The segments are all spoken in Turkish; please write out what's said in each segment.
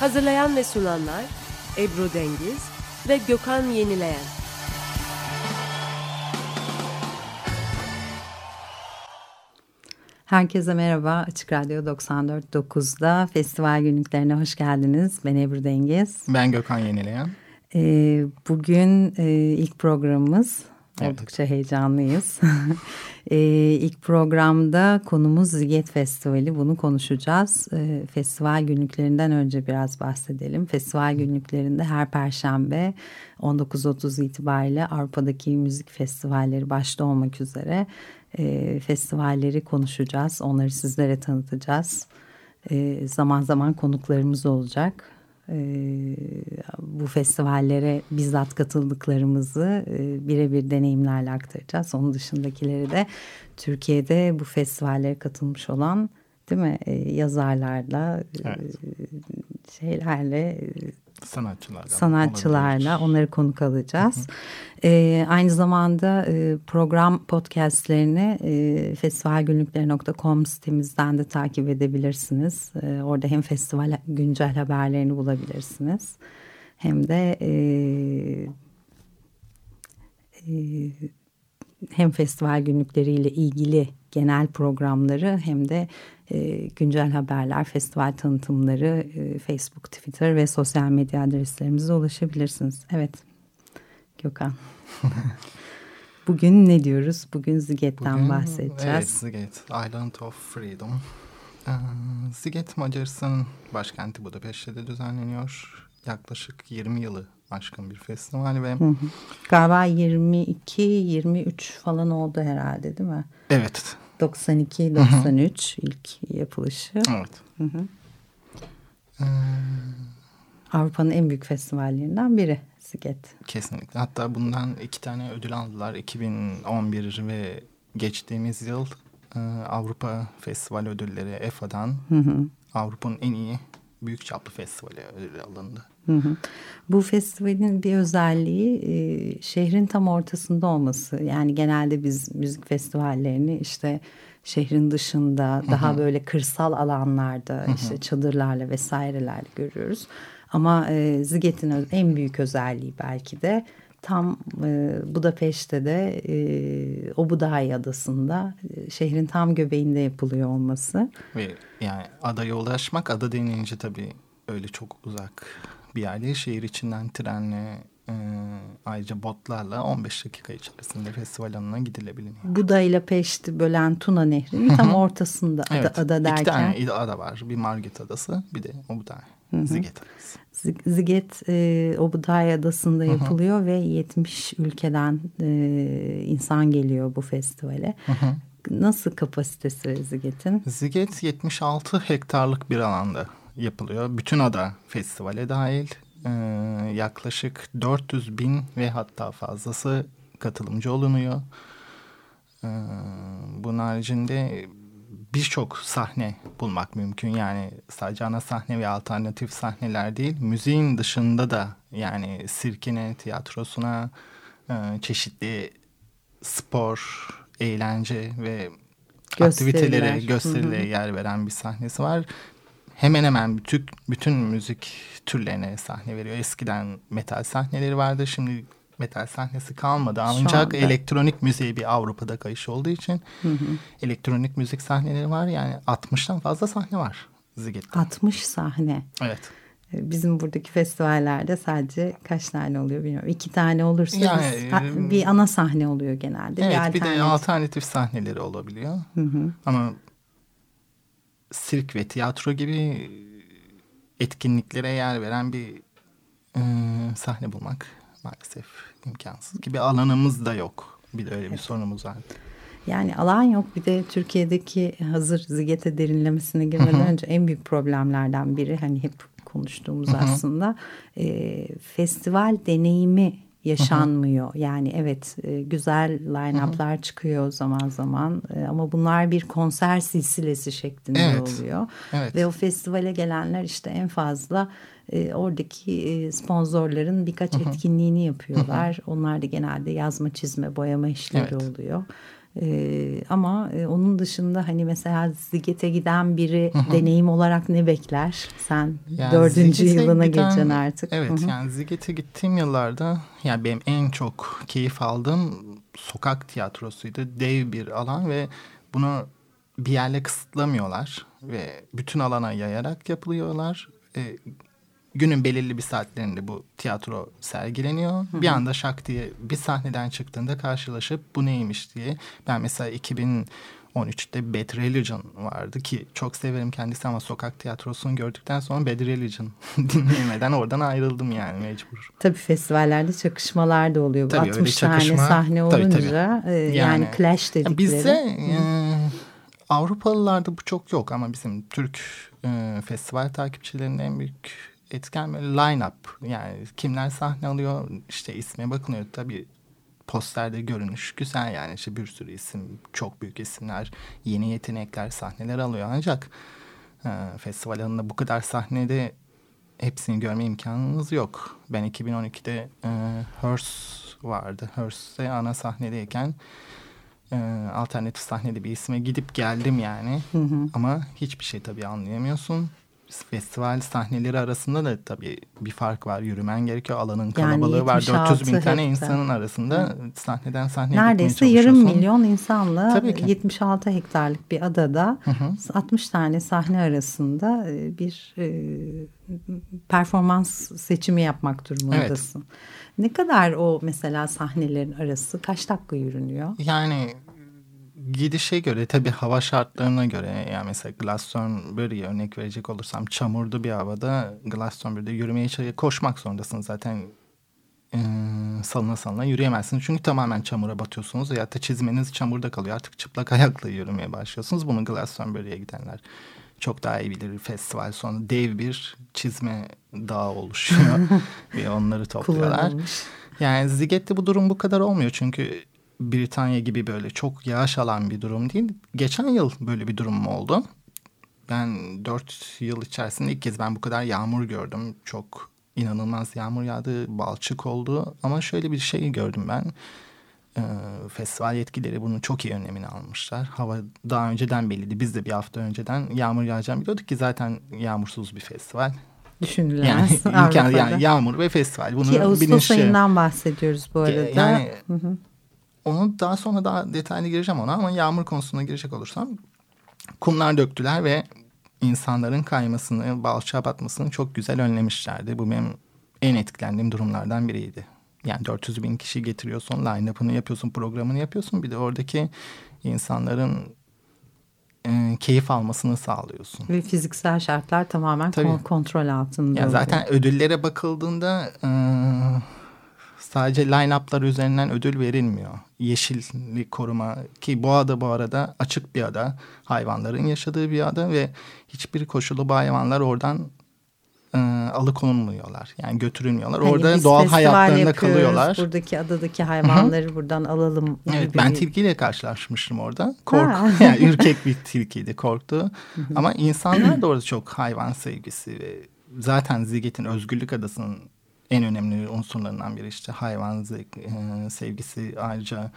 Hazırlayan ve sunanlar Ebru Dengiz ve Gökhan Yenileyen. Herkese merhaba. Açık Radyo 94.9'da festival günlüklerine hoş geldiniz. Ben Ebru Dengiz. Ben Gökhan Yenileyen. Ee, bugün e, ilk programımız. Evet. Oldukça heyecanlıyız. ee, ilk programda konumuz Ziget Festivali. Bunu konuşacağız. Ee, festival günlüklerinden önce biraz bahsedelim. Festival günlüklerinde her perşembe 19.30 itibariyle Avrupa'daki müzik festivalleri başta olmak üzere e, festivalleri konuşacağız. Onları sizlere tanıtacağız. E, zaman zaman konuklarımız olacak. E, bu festivallere bizzat katıldıklarımızı e, birebir deneyimlerle aktaracağız. Onun dışındakileri de Türkiye'de bu festivallere katılmış olan değil mi e, yazarlarla Evet. e, şeylerle e, Sanatçılarla. sanatçılarla olabilir. onları konuk alacağız. Ee, aynı zamanda e, program podcastlerini e, festivalgünlükleri.com sitemizden de takip edebilirsiniz. E, orada hem festival güncel haberlerini bulabilirsiniz. Hem de e, e, hem festival günlükleriyle ilgili genel programları hem de e, güncel haberler, festival tanıtımları e, Facebook, Twitter ve sosyal medya adreslerimize ulaşabilirsiniz. Evet, Gökhan. Bugün ne diyoruz? Bugün Ziget'ten Bugün, bahsedeceğiz. Evet Ziget. Island of Freedom. Ee, Ziget Macaristan'ın başkenti Budapeşte'de de düzenleniyor. Yaklaşık 20 yılı aşkın bir festival ve Hı hı. Galiba 22-23 falan oldu herhalde değil mi? evet 92-93 ilk yapılışı. evet. Hı hı. Ee, Avrupa'nın en büyük festivallerinden biri Ziget. kesinlikle. Hatta bundan iki tane ödül aldılar. 2011 ve geçtiğimiz yıl e, Avrupa Festival Ödülleri EFA'dan. Avrupa'nın en iyi büyük çaplı festivali ödülü alındı. Hı hı. Bu festivalin bir özelliği e, şehrin tam ortasında olması. Yani genelde biz müzik festivallerini işte şehrin dışında daha böyle kırsal alanlarda işte çadırlarla vesairelerle görüyoruz. Ama e, Ziget'in en büyük özelliği belki de tam e, Budapeşte de e, Obuday adasında e, şehrin tam göbeğinde yapılıyor olması. Ve yani adaya ulaşmak ada denince tabii öyle çok uzak bir yer değil. Şehir içinden trenle e, ayrıca botlarla 15 dakika içerisinde festival alanına gidilebiliyor. Buda ile Peşti bölen Tuna Nehri'nin tam ortasında ada, Evet, ada derken. iki tane ada var. Bir Margit Adası bir de Obuday. Ziget Adası. Ziget e, Obuday Adası'nda yapılıyor ve 70 ülkeden e, insan geliyor bu festivale. Nasıl kapasitesi Ziget'in? Ziget 76 hektarlık bir alanda yapılıyor. Bütün ada festivale dahil. Ee, yaklaşık 400 bin ve hatta fazlası katılımcı olunuyor. Ee, bunun haricinde birçok sahne bulmak mümkün. Yani sadece ana sahne ve alternatif sahneler değil. Müziğin dışında da yani sirkine, tiyatrosuna, e, çeşitli spor, eğlence ve Gösteriler. aktivitelere, gösterilere yer veren bir sahnesi var. Hemen hemen bütün, bütün müzik türlerine sahne veriyor. Eskiden metal sahneleri vardı. Şimdi metal sahnesi kalmadı. Ancak elektronik müziğe bir Avrupa'da kayış olduğu için elektronik müzik sahneleri var. Yani 60'tan fazla sahne var Ziget'te. 60 sahne. Evet. E, Bizim buradaki festivallerde sadece kaç tane oluyor bilmiyorum. İki tane olursa Yani, e, bir ana sahne oluyor genelde. Evet bir de alternatif. alternatif sahneleri olabiliyor. Ama sirk ve tiyatro gibi etkinliklere yer veren bir e, sahne bulmak maalesef imkansız. Gibi alanımız da yok. Bir de öyle bir sorunumuz var. Yani alan yok bir de Türkiye'deki hazır zigete derinlemesine girmeden önce en büyük problemlerden biri hani hep konuştuğumuz aslında e, festival deneyimi yaşanmıyor. Yani evet e, güzel line-up'lar çıkıyor zaman zaman e, ama bunlar bir konser silsilesi şeklinde Evet. oluyor. Evet. Ve o festivale gelenler işte en fazla e, oradaki e, sponsorların birkaç etkinliğini yapıyorlar. Onlar da genelde yazma, çizme, boyama işleri Evet. oluyor. E, ama e, onun dışında hani mesela Ziget'e giden biri deneyim olarak ne bekler? Sen Yani dördüncü Ziget'e yılına giden- geçeceksin artık. Evet Hı hı. yani Ziget'e gittiğim yıllarda yani benim en çok keyif aldığım sokak tiyatrosuydu. Dev bir alan ve bunu bir yerle kısıtlamıyorlar ve bütün alana yayarak yapılıyorlar. E, günün belirli bir saatlerinde bu tiyatro sergileniyor. Bir anda şak diye bir sahneden çıktığında karşılaşıp bu neymiş diye. Ben mesela 2013'te Bad Religion vardı ki çok severim kendisi ama sokak tiyatrosunu gördükten sonra Bad Religion dinleyemeden oradan ayrıldım yani mecbur. Tabii festivallerde çakışmalar da oluyor. Tabii öyle 60 tane çakışma- sahne tabii, olunca e, yani, Yani- clash dedikleri. Bizde e, Avrupalılarda bu çok yok ama bizim Türk e, festival takipçilerinin en büyük etken line-up. Yani kimler sahne alıyor işte isme bakılıyor. Tabii posterde görünüş güzel yani işte bir sürü isim, çok büyük isimler, yeni yetenekler sahneler alıyor. Ancak e, festival alanında bu kadar sahnede hepsini görme imkanınız yok. Ben 2012'de e, Hearst vardı. Hearst'te ana sahnedeyken e, alternatif sahnede bir isme gidip geldim yani. Ama hiçbir şey tabii anlayamıyorsun. Festival sahneleri arasında da tabii bir fark var. Yürümen gerekiyor. Alanın kalabalığı var. 76 400 bin tane hektar. insanın arasında sahneden sahneye Neredeyse yarım milyon insanla Tabii ki. 76 hektarlık bir adada 60 tane sahne arasında e, bir e, performans seçimi yapmak durumundasın. Ne kadar o mesela sahnelerin arası kaç dakika yürünüyor? Yani gidişe göre tabii hava şartlarına göre yani mesela Glastonbury'ye örnek verecek olursam çamurlu bir havada Glastonbury'de yürümeye çalışıyor. Koşmak zorundasın zaten e, salına salına yürüyemezsiniz. Çünkü tamamen çamura batıyorsunuz ya da çizmeniz çamurda kalıyor. Artık çıplak ayakla yürümeye başlıyorsunuz. Bunu Glastonbury'ye gidenler çok daha iyi bilir. Festival sonu dev bir çizme dağı oluşuyor ve onları topluyorlar. Kullanılmış. Yani Ziget'te bu durum bu kadar olmuyor çünkü Britanya gibi böyle çok yağış alan bir durum değil. Geçen yıl böyle bir durum oldu. Ben dört yıl içerisinde ilk kez ben bu kadar yağmur gördüm. Çok inanılmaz yağmur yağdı, balçık oldu. Ama şöyle bir şey gördüm ben. Ee, festival yetkilileri bunun çok iyi önlemini almışlar. Hava daha önceden belliydi. Biz de bir hafta önceden yağmur yağacağını biliyorduk ki zaten yağmursuz bir festival. Düşünülemez. Yani, imkan, Avrupa'da. yani yağmur ve festival. Bunu Ki Ağustos bilinçli- ayından bahsediyoruz bu arada. yani onu daha sonra daha detaylı gireceğim ona ama yağmur konusuna girecek olursam kumlar döktüler ve insanların kaymasını, balçağa batmasını çok güzel önlemişlerdi. Bu benim en etkilendiğim durumlardan biriydi. Yani 400 bin kişi getiriyorsun, line-up'ını yapıyorsun, programını yapıyorsun. Bir de oradaki insanların e, keyif almasını sağlıyorsun. Ve fiziksel şartlar tamamen Tabii. kon- kontrol altında. Ya oluyor. zaten ödüllere bakıldığında e, sadece line-up'lar üzerinden ödül verilmiyor. Yeşillik koruma ki bu ada bu arada açık bir ada. Hayvanların yaşadığı bir ada ve hiçbir koşulu bu hayvanlar oradan e, alıkonulmuyorlar. Yani götürülmüyorlar. Hani Orada doğal hayatlarında kalıyorlar. Buradaki adadaki hayvanları buradan alalım. Evet gibi ben tilkiyle karşılaşmıştım orada. Kork, yani ürkek bir tilkiydi korktu. Ama insanlar da orada çok hayvan sevgisi ve zaten Ziget'in Özgürlük Adası'nın en önemli unsurlarından biri işte hayvan e, sevgisi ayrıca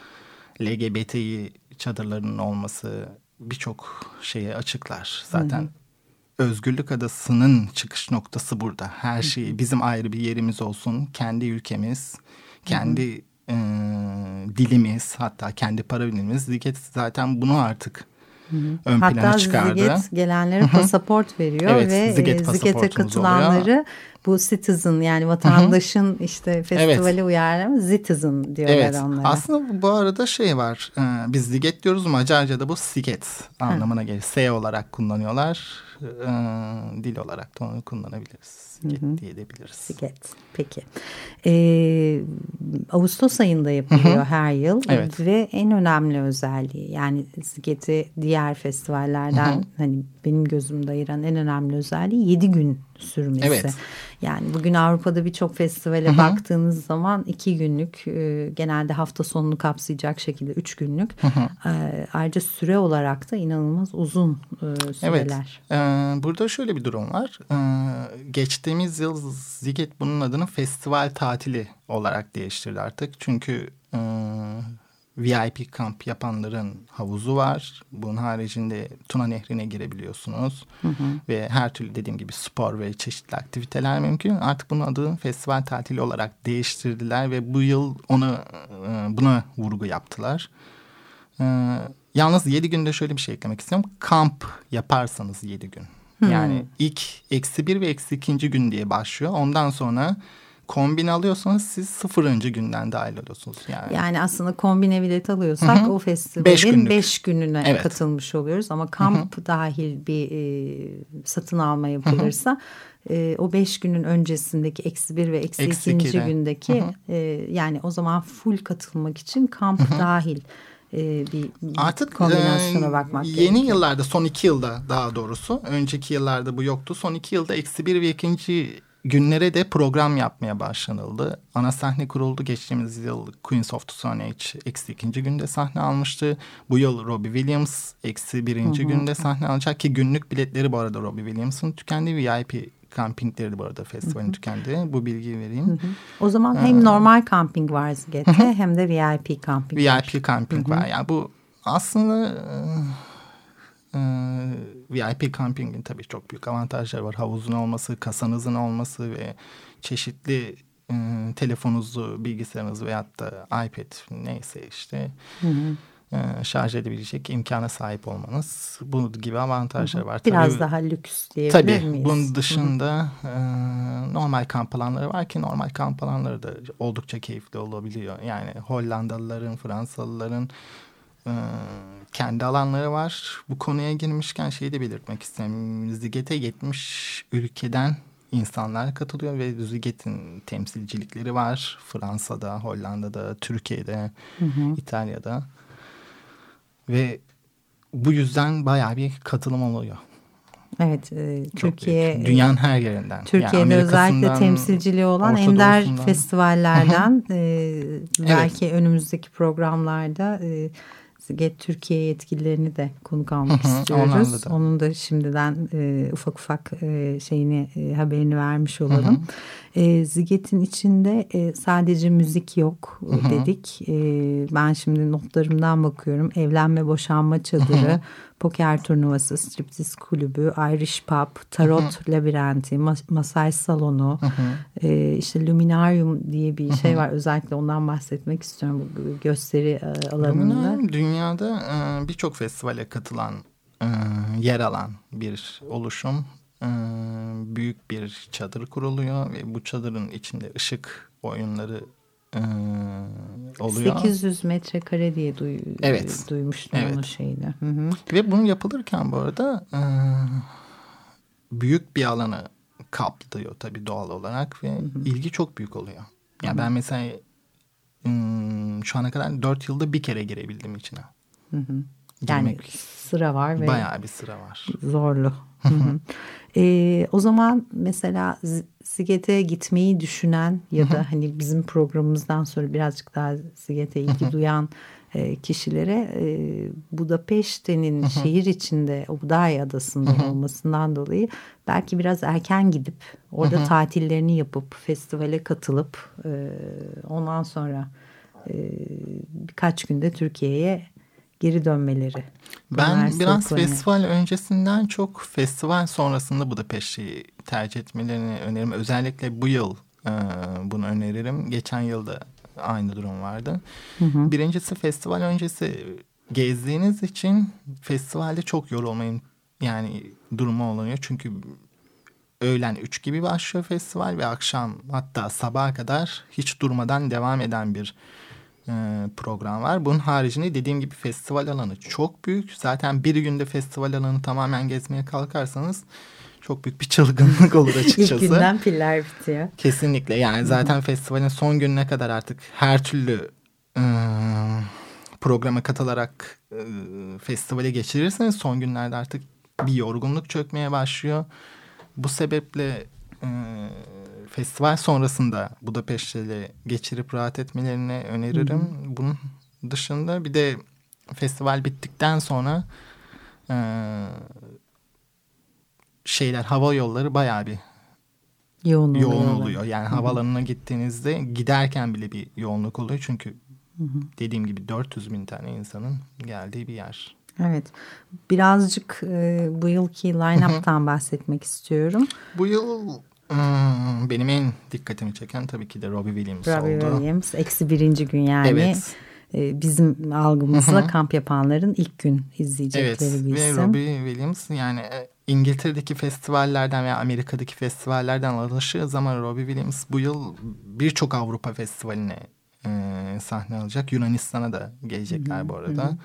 LGBT'yi çadırlarının olması birçok şeye açıklar. Zaten Özgürlük Adası'nın çıkış noktası burada. Her şey bizim ayrı bir yerimiz olsun. Kendi ülkemiz, kendi e, dilimiz hatta kendi para birimimiz. Ziget zaten bunu artık ön Hatta plana çıkardı. Ziget gelenlere pasaport veriyor Evet, ve Ziget Ziget'e katılanları bu citizen yani vatandaşın işte festivale uyarlama citizen diyorlar Evet. onlara. Aslında bu arada şey var. e, biz Ziget diyoruz. Macarca'da bu Siget anlamına gelir. S olarak kullanıyorlar. E, dil olarak da onu kullanabiliriz. Siget diyebiliriz. Ziget. Peki. Ee, Ağustos ayında yapılıyor her yıl Evet. ve en önemli özelliği yani Ziget'i diğer festivallerden hani benim gözümde ayıran en önemli özelliği 7 gün sürmesi. Evet. Yani bugün Avrupa'da birçok festivale baktığınız zaman iki günlük e, genelde hafta sonunu kapsayacak şekilde üç günlük. E, ayrıca süre olarak da inanılmaz uzun e, Evet. süreler. Ee, burada şöyle bir durum var. Ee, geçtiğimiz yıl Ziget bunun adını festival tatili olarak değiştirdi artık. Çünkü e, VIP kamp yapanların havuzu var. Bunun haricinde Tuna Nehri'ne girebiliyorsunuz. Ve her türlü dediğim gibi spor ve çeşitli aktiviteler mümkün. Artık bunun adını festival tatili olarak değiştirdiler ve bu yıl ona e, buna vurgu yaptılar. Ee, yalnız 7 günde şöyle bir şey eklemek istiyorum. Kamp yaparsanız 7 gün. Yani ilk eksi bir ve eksi ikinci gün diye başlıyor. Ondan sonra kombin alıyorsanız siz sıfırıncı günden dahil oluyorsunuz. Yani, Yani aslında kombine bilet alıyorsak o Beş festivalin günlük. beş gününe Evet. katılmış oluyoruz. Ama kamp dahil bir e, satın alma yapılırsa e, o beş günün öncesindeki eksi bir ve eksi, Eksi ikinci ikide. gündeki e, yani o zaman full katılmak için kamp dahil e, bir Artık kombinasyona e, bakmak yeni gerekiyor. yıllarda son iki yılda daha doğrusu önceki yıllarda bu yoktu. Son iki yılda eksi bir ve ikinci günlere de program yapmaya başlanıldı. Ana sahne kuruldu. Geçtiğimiz yıl Queens of the Stone Age eksi ikinci günde sahne almıştı. Bu yıl Robbie Williams eksi birinci günde sahne alacak ki günlük biletleri bu arada Robbie Williams'ın tükendi. VIP kampingleri de bu arada festivalin tükendi. Bu bilgiyi vereyim. O zaman hem normal kamping var Ziget'te hem de VIP kamping var. VIP camping var. Yani bu aslında e, e, VIP campingin tabii çok büyük avantajları var. Havuzun olması, kasanızın olması ve çeşitli e, telefonunuzu, bilgisayarınızı veyahut da iPad neyse işte e, şarj edebilecek imkana sahip olmanız. Bu gibi avantajları var. Biraz Tabii- daha lüks diyebilir Tabii miyiz? bunun dışında e, normal kamp alanları var ki normal kamp alanları da oldukça keyifli olabiliyor. Yani Hollandalıların, Fransalıların e, kendi alanları var. Bu konuya girmişken şeyi de belirtmek isterim. Ziget'e 70 ülkeden insanlar katılıyor ve Ziget'in temsilcilikleri var. Fransa'da, Hollanda'da, Türkiye'de, İtalya'da. Ve bu yüzden bayağı bir katılım oluyor. Evet, e, Çok Türkiye büyük. dünyanın her yerinden. Türkiye'de Yani özellikle temsilciliği olan Orta ender festivallerden e, belki önümüzdeki programlarda e, Ziget Türkiye yetkililerini de konuk almak istiyoruz. Onun da şimdiden e, ufak ufak e, şeyini e, haberini vermiş olalım. E, Ziget'in içinde e, sadece müzik yok e, dedik. E, ben şimdi notlarımdan bakıyorum. Evlenme boşanma çadırı, poker turnuvası, striptiz kulübü, Irish pub, tarot labirenti, mas- masaj salonu, e, işte luminarium diye bir şey var. Özellikle ondan bahsetmek istiyorum bu gösteri e, alanında. Luminarium dünyada e, birçok festivale katılan, e, yer alan bir oluşum. E, büyük bir çadır kuruluyor ve bu çadırın içinde ışık oyunları e, oluyor. 800 metrekare diye duy, Evet. duymuştum Evet. onun şeyini. Hı hı. Ve bunu yapılırken bu arada e, büyük bir alanı kaplıyor tabii doğal olarak ve ilgi çok büyük oluyor. Yani ben mesela hmm, şu ana kadar dört yılda bir kere girebildim içine. Yani Girmek sıra var ve bayağı bir sıra var. zorlu. Hı hı. Ee, o zaman mesela Ziget'e gitmeyi düşünen ya da hani bizim programımızdan sonra birazcık daha Ziget'e ilgi duyan e, kişilere e, Budapeşte'nin şehir içinde Obday Adası'nda olmasından dolayı belki biraz erken gidip orada tatillerini yapıp festivale katılıp e, ondan sonra e, birkaç günde Türkiye'ye geri dönmeleri. Ben biraz önemli. festival öncesinden çok festival sonrasında Budapeşte'yi tercih etmelerini öneririm. Özellikle bu yıl e, bunu öneririm. Geçen yılda aynı durum vardı. Birincisi festival öncesi gezdiğiniz için festivalde çok yorulmayın yani durumu oluyor. Çünkü öğlen 3 gibi başlıyor festival ve akşam hatta sabaha kadar hiç durmadan devam eden bir program var. Bunun haricinde dediğim gibi festival alanı çok büyük. Zaten bir günde festival alanı tamamen gezmeye kalkarsanız çok büyük bir çılgınlık olur açıkçası. İlk günden piller bitiyor. Kesinlikle yani zaten festivalin son gününe kadar artık her türlü e, programa katılarak e, festivale geçirirseniz son günlerde artık bir yorgunluk çökmeye başlıyor. Bu sebeple e, festival sonrasında Budapeşte'yle geçirip rahat etmelerini öneririm. Hı hı. Bunun dışında bir de festival bittikten sonra e, şeyler hava yolları bayağı bir yoğun, yoğun oluyor. Yani Hı-hı. havalanına gittiğinizde giderken bile bir yoğunluk oluyor. Çünkü Hı-hı. dediğim gibi 400 bin tane insanın geldiği bir yer. Evet. Birazcık e, bu yılki line-up'tan bahsetmek istiyorum. Bu yıl hmm, benim en dikkatimi çeken tabii ki de Robbie Williams Robbie oldu. Robbie Williams. Eksi birinci gün yani. Evet. E, bizim algımızla kamp yapanların ilk gün izleyecekleri evet. bir isim. Ve Robbie Williams yani e, İngiltere'deki festivallerden veya Amerika'daki festivallerden alışığı zaman Robbie Williams bu yıl birçok Avrupa festivaline e, sahne alacak. Yunanistan'a da gelecekler bu arada. Hı hı.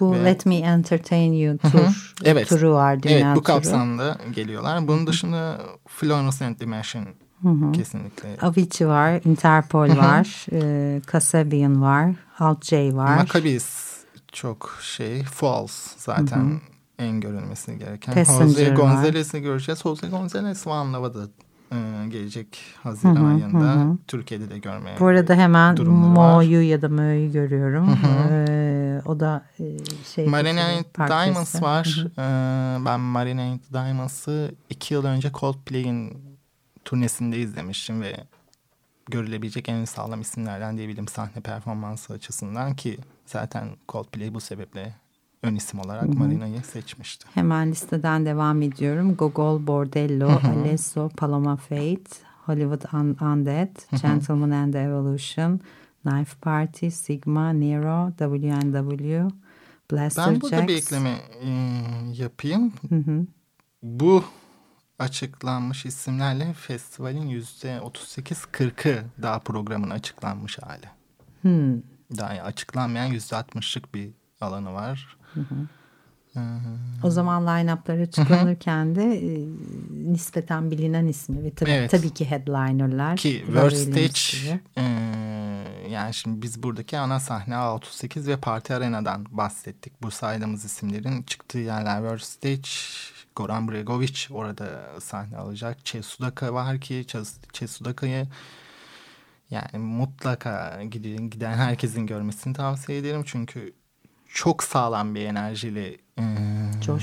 Bu Ve... Let Me Entertain You tur, evet. turu var. Dünya evet bu turu. kapsamda geliyorlar. Bunun dışında Florence and the Machine Hı-hı. kesinlikle. Avicii var, Interpol Hı-hı. var, e, Kasabian var, Alt J var. Maccabees çok şey, False zaten Hı-hı. en görülmesi gereken. Passenger Jose Gonzalez'i göreceğiz. Jose Gonzalez Love'da e, gelecek Haziran hı hı, ayında. Hı. Türkiye'de de görmeye Bu arada hemen Mo'yu ya da Mö'yu görüyorum. Hı hı. Ee, o da e, şey... Marina Diamonds var. Hı hı. Ee, ben Marina Diamonds'ı iki yıl önce Coldplay'in turnesinde izlemiştim ve görülebilecek en sağlam isimlerden diyebilirim sahne performansı açısından ki zaten Coldplay bu sebeple ön isim olarak Hı-hı. Marina'yı seçmişti. Hemen listeden devam ediyorum. Gogol Bordello, Hı-hı. Alesso, Paloma Fate, Hollywood Un- Undead, Hı-hı. Gentleman and the Evolution, Knife Party, Sigma, Nero, WNW, Blaster Ben burada Jacks. bir ekleme e, yapayım. Hı-hı. Bu açıklanmış isimlerle festivalin yüzde 38-40'ı daha programın açıklanmış hali. Hmm. Daha açıklanmayan yüzde 60'lık bir alanı var. Hı hı. O zaman line-up'lar açıklanırken de e, nispeten bilinen ismi ve tabii, evet. tabii ki headliner'lar. Ki World Stage e, yani şimdi biz buradaki ana sahne A38 ve Parti Arena'dan bahsettik. Bu saydığımız isimlerin çıktığı yerler World Stage, Goran Bregovic orada sahne alacak. Çesudaka var ki Çesudaka'yı yani mutlaka giden herkesin görmesini tavsiye ederim. Çünkü çok sağlam bir enerjiyle e,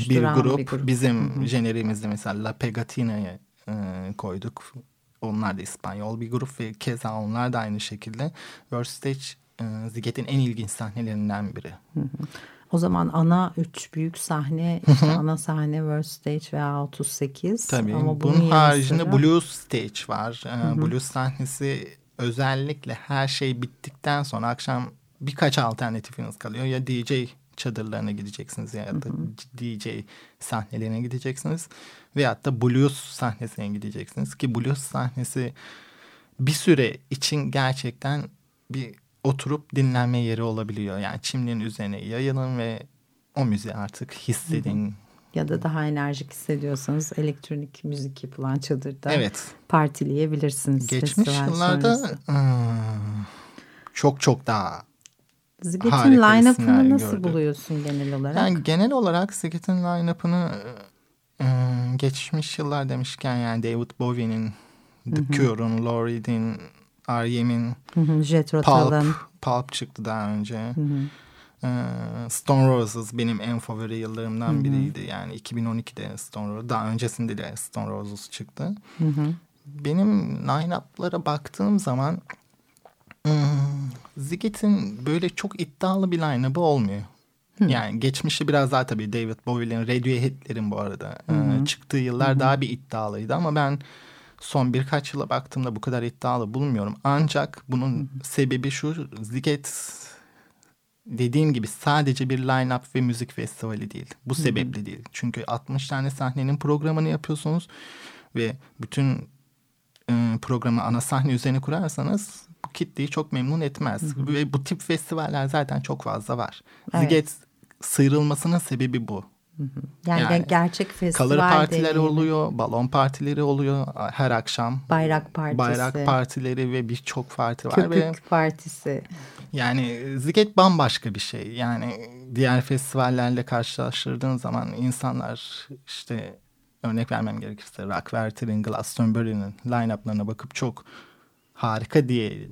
bir, grup. bir grup. Bizim Hı-hı. jenerimizde mesela La Pegatina'yı e, koyduk. Onlar da İspanyol bir grup ve keza onlar da aynı şekilde. World Stage e, Ziget'in en ilginç sahnelerinden biri. Hı-hı. O zaman ana üç büyük sahne, işte ana sahne World Stage veya 38. Tabii. Ama bunun, bunun haricinde sıra... Blues Stage var. Ee, Blues sahnesi özellikle her şey bittikten sonra akşam birkaç alternatifiniz kalıyor. Ya DJ çadırlarına gideceksiniz ya da DJ sahnelerine gideceksiniz. Veyahut da blues sahnesine gideceksiniz. Ki blues sahnesi bir süre için gerçekten bir oturup dinlenme yeri olabiliyor. Yani çimlerin üzerine yayılın ve o müziği artık hissedin. Ya da daha enerjik hissediyorsanız elektronik müzik yapılan çadırda evet. partileyebilirsiniz. Geçmiş yıllarda ıı, çok çok daha Ziget'in line-up'ını nasıl gördüm. buluyorsun genel olarak? Yani genel olarak Ziget'in line-up'ını e, geçmiş yıllar demişken yani David Bowie'nin, The Cure'un, Lou Reed'in, R.E.M'in, Pulp, Pulp çıktı daha önce. Hı hı. Stone Roses benim en favori yıllarımdan hı hı. biriydi. Yani 2012'de Stone Roses, daha öncesinde de Stone Roses çıktı. Hı hı. Benim line-up'lara baktığım zaman Hmm, böyle çok iddialı bir line-up'ı olmuyor. Hmm. Yani geçmişi biraz daha tabii David Bowie'lerin, Radiohead'lerin bu arada hmm. çıktığı yıllar hmm. daha bir iddialıydı ama ben son birkaç yıla baktığımda bu kadar iddialı bulmuyorum. Ancak bunun hmm. sebebi şu Ziget dediğim gibi sadece bir line-up ve müzik festivali değil. Bu sebeple değil. Çünkü 60 tane sahnenin programını yapıyorsunuz ve bütün e, programı ana sahne üzerine kurarsanız bu kitleyi çok memnun etmez. Ve bu tip festivaller zaten çok fazla var. Evet. Ziget sıyrılmasının sebebi bu. Yani, Yani gerçek festival Kalır partiler deneyimi. oluyor, balon partileri oluyor her akşam. Bayrak partisi. Bayrak partileri ve birçok parti var ve Köpük partisi. yani Ziget bambaşka bir şey. Yani diğer festivallerle karşılaştırdığın zaman insanlar işte örnek vermem gerekirse Rockwerter'in, Glastonbury'nin line-up'larına bakıp çok harika diye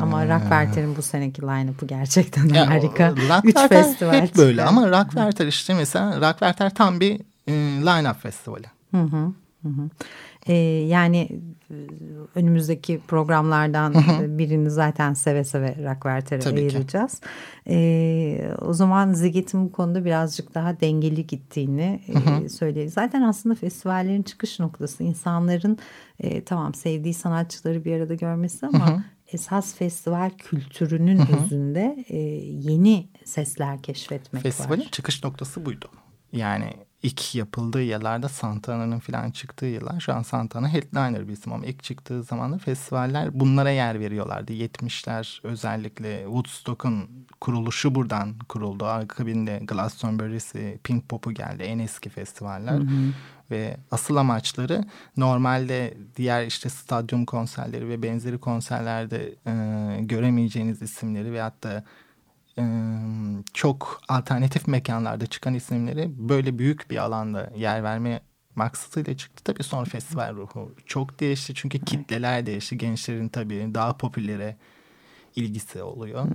Ama Ee, Rockwerter'in bu seneki line-up'ı gerçekten ya, harika. o Üç Rockwerter festival. hep böyle ama Rockwerter işte mesela Rockwerter tam bir e, line-up festivali. Hı hı, hı hı. Ee, yani önümüzdeki programlardan e, birini zaten seve seve Rockwerter'e ayıracağız. Ee, o zaman Ziget'in bu konuda birazcık daha dengeli gittiğini e, söyleyeriz. Zaten aslında festivallerin çıkış noktası insanların e, tamam sevdiği sanatçıları bir arada görmesi ama esas festival kültürünün özünde e, yeni sesler keşfetmek Festivalin var. çıkış noktası buydu. Yani ilk yapıldığı yıllarda Santana'nın falan çıktığı yıllar. Şu an Santana headliner bir isim ama ilk çıktığı zaman da festivaller bunlara yer veriyorlardı. 70'ler özellikle Woodstock'un kuruluşu buradan kuruldu. Akabinde Glastonbury'si, Pink Pop'u geldi. En eski festivaller. Ve asıl amaçları normalde diğer işte stadyum konserleri ve benzeri konserlerde e, göremeyeceğiniz isimleri veyahut da çok alternatif mekanlarda çıkan isimleri böyle büyük bir alanda yer verme maksatıyla çıktı. Tabii sonra festival ruhu çok değişti. Çünkü kitleler değişti. Gençlerin tabii daha popülere ilgisi oluyor.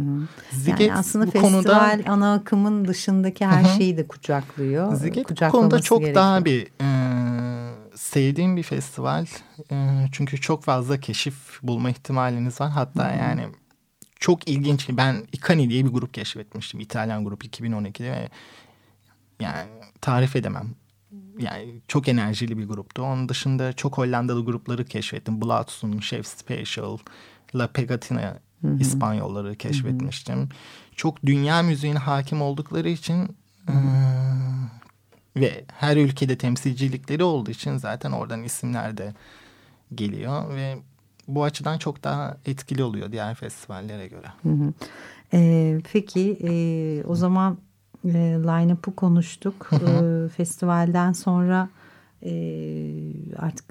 Ziget Yani aslında bu festival konuda ana akımın dışındaki her şeyi de kucaklıyor. Ziget bu konuda çok gerekiyor. daha bir e, sevdiğim bir festival. E, çünkü çok fazla keşif bulma ihtimaliniz var. Hatta yani çok ilginç. Ben Ikani diye bir grup keşfetmiştim. İtalyan grup 2012'de ve yani tarif edemem. Yani çok enerjili bir gruptu. Onun dışında çok Hollandalı grupları keşfettim. Bloodstone, Chef Special, La Pegatina İspanyolları keşfetmiştim. Çok dünya müziğine hakim oldukları için eee, ve her ülkede temsilcilikleri olduğu için zaten oradan isimler de geliyor ve bu açıdan çok daha etkili oluyor diğer festivallere göre. Hı hı. Ee, peki e, o zaman e, line-up'ı konuştuk. Ee, festivalden sonra e, artık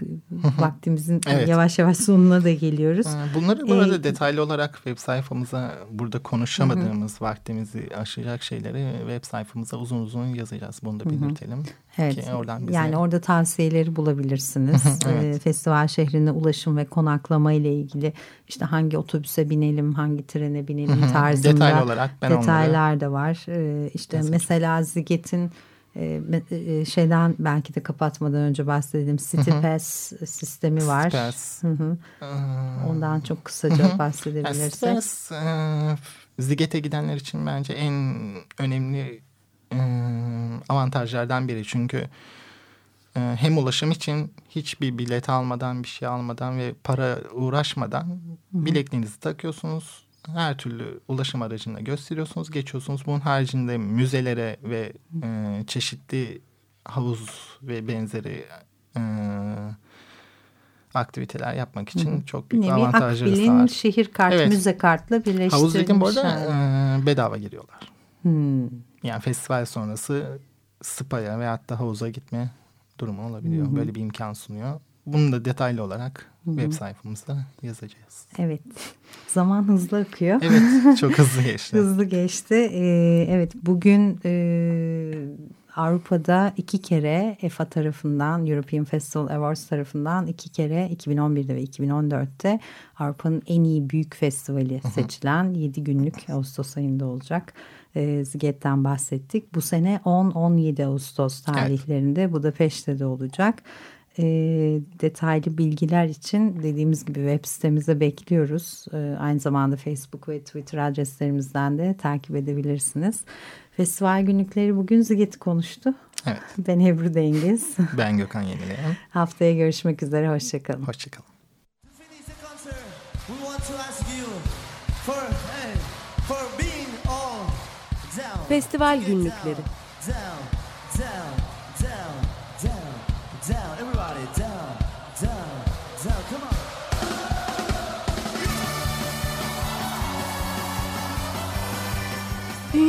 vaktimizin Evet. yavaş yavaş sonuna da geliyoruz. Bunları bu arada Ee, detaylı olarak web sayfamıza burada konuşamadığımız vaktimizi aşacak şeyleri web sayfamıza uzun uzun yazacağız. Bunu da belirtelim. Evet. Ki oradan bize... Yani orada tavsiyeleri bulabilirsiniz. Evet. Festival şehrine ulaşım ve konaklama ile ilgili işte hangi otobüse binelim, hangi trene binelim tarzında Detaylı olarak ben onları- detaylar da var. İşte mesela Ziget'in e, me- e, şeyden belki de kapatmadan önce bahsedelim City Pass sistemi var. Pass. Hı hı. Ee, Ondan çok kısaca Yani bahsedebilirsek. Stres, e, Ziget'e gidenler için bence en önemli e, avantajlardan biri. Çünkü e, hem ulaşım için hiçbir bilet almadan, bir şey almadan ve para uğraşmadan bilekliğinizi takıyorsunuz. Her türlü ulaşım aracını gösteriyorsunuz, geçiyorsunuz. Bunun haricinde müzelere ve e, çeşitli havuz ve benzeri e, aktiviteler yapmak için çok Bir büyük avantajları Akbil'in sağlar. şehir kartı Evet. müze kartla birleştirilmiş. Havuz dediğim bu arada e, bedava giriyorlar. Hmm. Yani festival sonrası spa'ya veyahut da havuza gitme durumu olabiliyor. Böyle bir imkan sunuyor. Bunu da detaylı olarak web sayfamızda yazacağız. Evet. Zaman hızlı akıyor. Evet çok hızlı geçti. Hızlı geçti. Ee, evet bugün e, Avrupa'da iki kere EFA tarafından European Festival Awards tarafından iki kere 2011'de ve 2014'te Avrupa'nın en iyi büyük festivali seçilen 7 günlük Ağustos ayında olacak. E, Ziget'ten bahsettik. Bu sene 10-17 Ağustos tarihlerinde Budapeşte de olacak. E, detaylı bilgiler için dediğimiz gibi web sitemize bekliyoruz. E, aynı zamanda Facebook ve Twitter adreslerimizden de takip edebilirsiniz. Festival günlükleri bugün Ziget'i konuştu. Evet. Ben Ebru Dengiz. Ben Gökhan Yenileyen. Haftaya görüşmek üzere. Hoşçakalın. Hoşçakalın. To finish